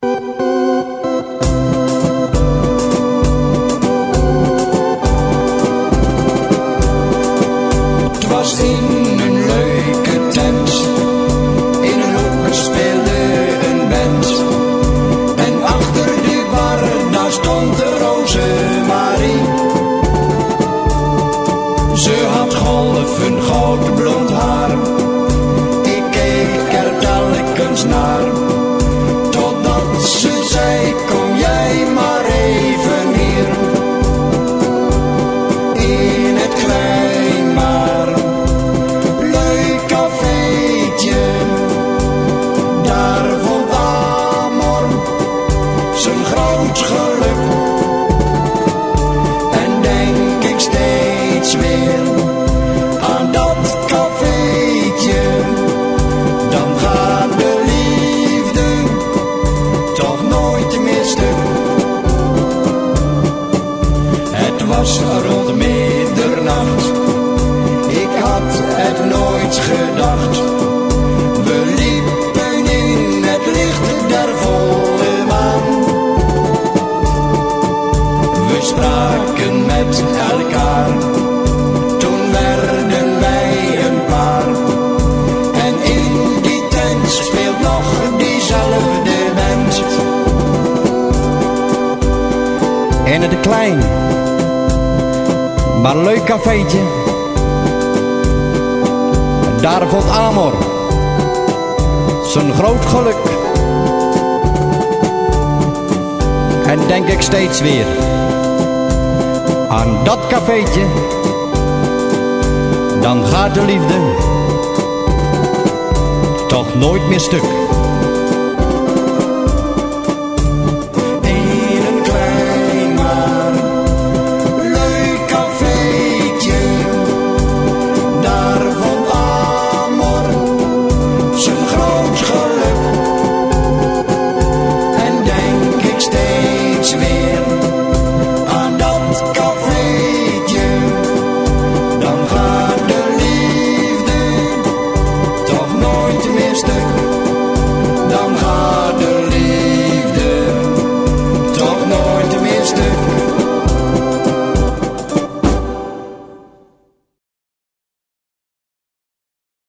Het was in een leuke tent, in een hoek een band. En achter die bar, daar stond de Rosemarie. Ze had golven goud blond was rond middernacht, ik had het nooit gedacht. We liepen in het licht der volle maan. We spraken met elkaar, toen werden wij een paar. En in die tent speelt nog diezelfde band. In het klein, maar leuk cafeetje. Daar vond Amor zijn groot geluk. En denk ik steeds weer aan dat cafeetje. Dan gaat de liefde toch nooit meer stuk.